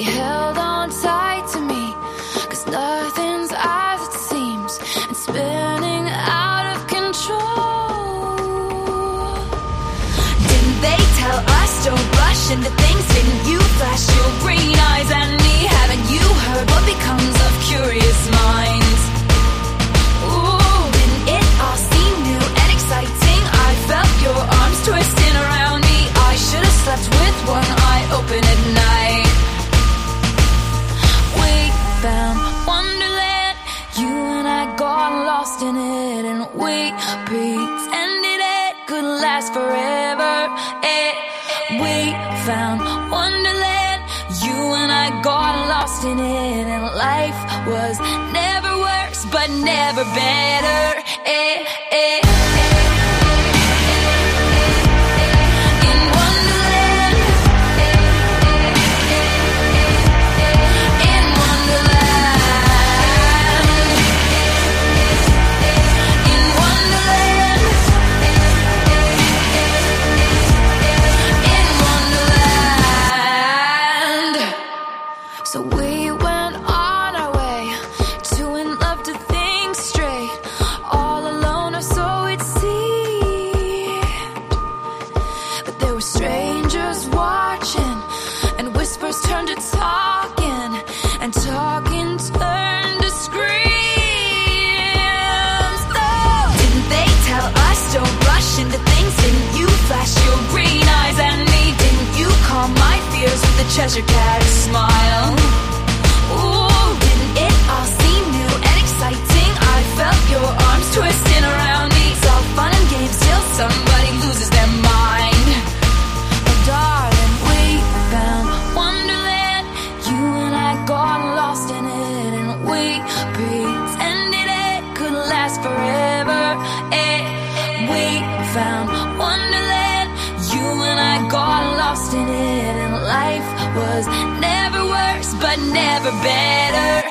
You held on. Pretended it could last forever. It we found wonderland. You and I got lost in it, and life was never worse, but never better. It, it. So we we pretended it could last forever. We found wonderland. You and I got lost in it, and life was never worse, but never better.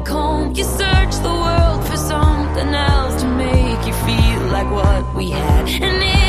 back home. You search the world for something else to make you feel like what we had. And